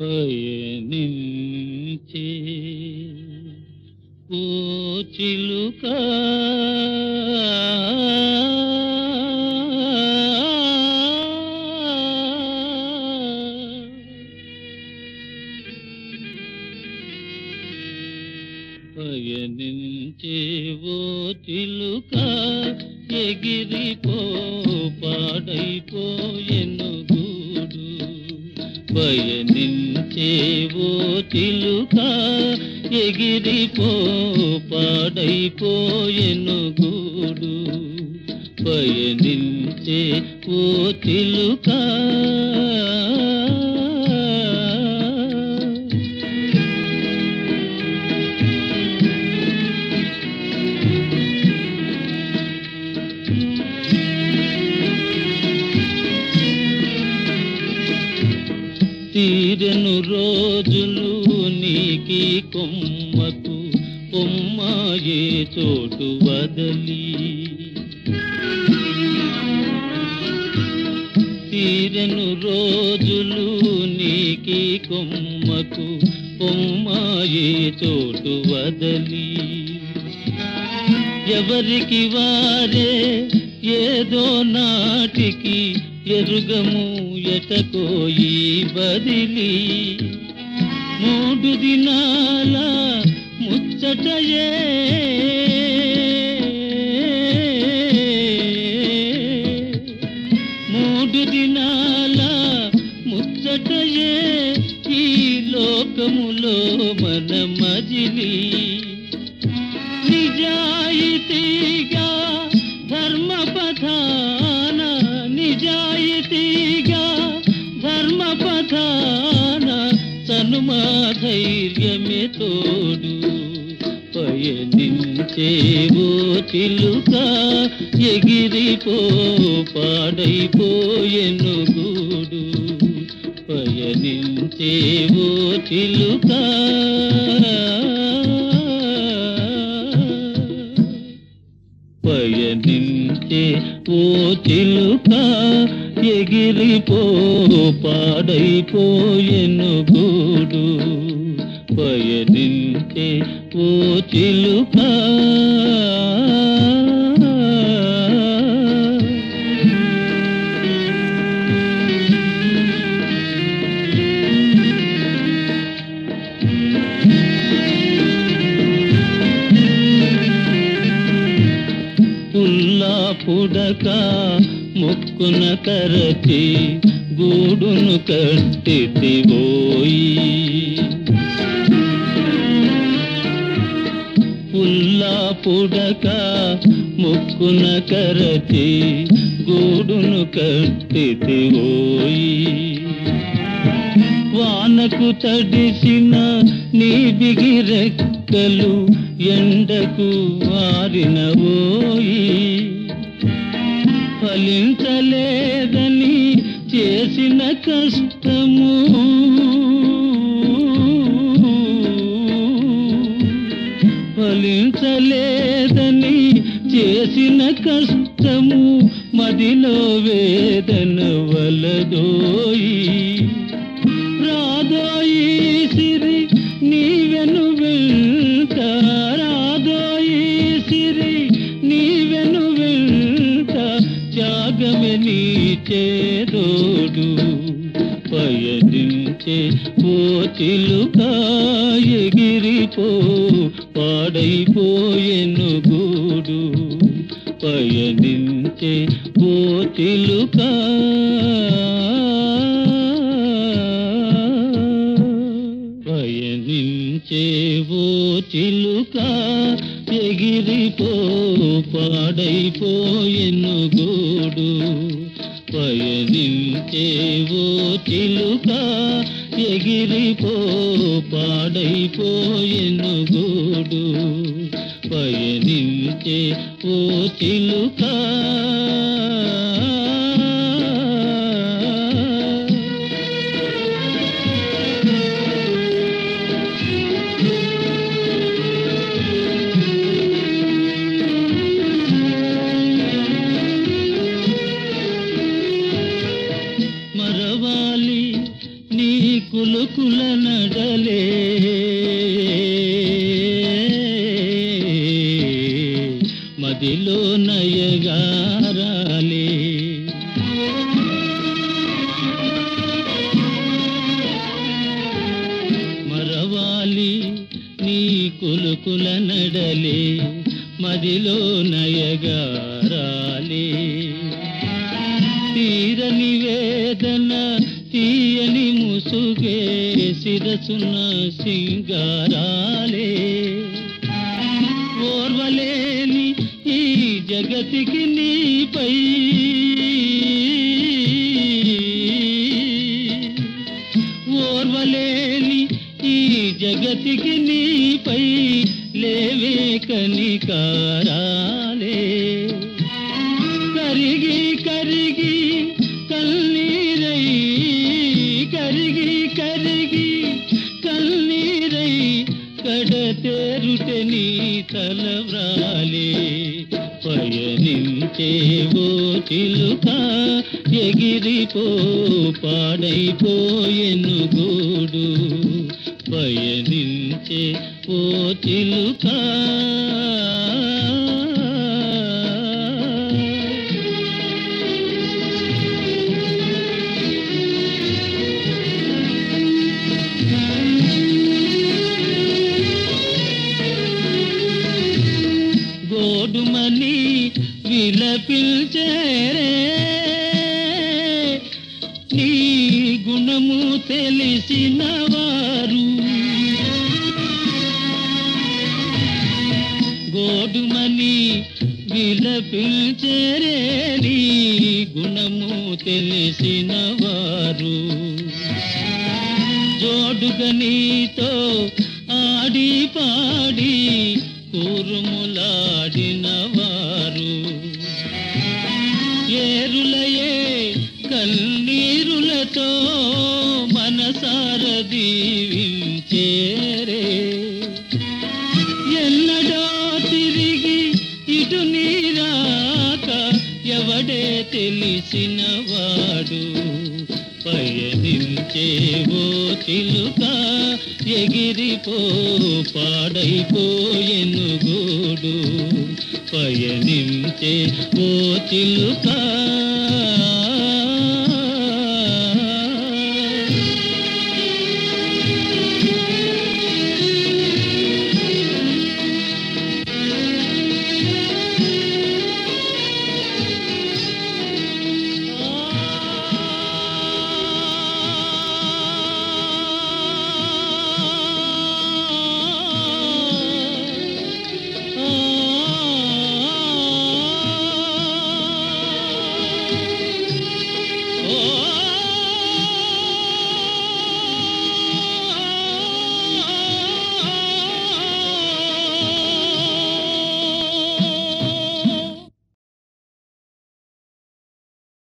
పయనించి ఓ చిలుక. పయనించే ఓ చిలుక. ఎగిరిపో పాడైపోయెను గూడు పయనించి చేసేవో చిలుక ఎగిరిపో పాడైపోయెను గూడు. పయనించే ఓ చిలుక కొమ్మకు కొమ్మాయే చోటు వదలి. తీరను రోజులు నీకి కొమ్మకు కొమ్మాయే చోటు వదలి. ఎవరికి వారే ఏదో నాటికి ఎరుగము ఎటకోయి బదిలీ. మూడు దినాల ముచ్చటయే. మూడు దినాల ముచ్చటయే ఈ లోకములో మన మజిలీ మా ధైర్యమే తోడు పయనించేవో చిలుక ఎగిరిపో పాడైపోయెను గూడు. పయనించేవో చిలుక పయనించే ఓ చిలుక ఎగిరిపో పాడైపోయెను గూడు. పయనించే ఓ చిలుక కనక ముక్కున కరచి గూడును కట్టితివోయి పుల్లా పుడక ముక్కున కరచి గూడును కట్టితివోయి వానకు తడిసిన నీ బిగిరెక్కలు ఎండకు ఆరినవోయి ఫలించలేదని చేసిన కష్టము. ఫలించలేదని చేసిన కష్టము. మదిలో వేదన వలదోయి. చేదోడు పయనించే ఓ చిలుక ఎగిరిపో పాడైపోయెను గూడు. పయనించే ఓ చిలుక పయనించే ఓ చిలుక ఎగిరిపో పాడైపోయెను గూడు. పయనించే చిలుక ఎగిరిపో పాడైపోయెను గూడు. పయనించే ఓ చిలుకా నడలే. మదిలో నయగారాలే. మరవాలి నీ కులుకుల నడలే. మదిలో నయగారాలే. తీరని వేదన తీయని ముసుగే. శిరసున సింగారాలే. ఓర్వలేని ఈ జగతికి నీపై. ఓర్వలేని ఈ జగతికి నీపై లేవే కనికారాలే. కరిగి కరిగి కడతేరుట నీ తలవ్రాలే పయనించేవో చిలుక ఎగిరిపో పాడైపోయెను గూడు. పయనించే ఓ చిలుక. గోడుమని విలపిల్చేరే నీ గుణము తెలిసిన వారు. గోడుమని విలపిల్చేరే నీ గుణము తెలిసిన వారు. జోడుగా నీతో ఆడి పాడి కూరుము ఎవడే తెలిసిన వాడు పయనించేవో చిలుక ఎగిరిపో పాడైపోయెను గూడు పయనించే ఓ చిలుక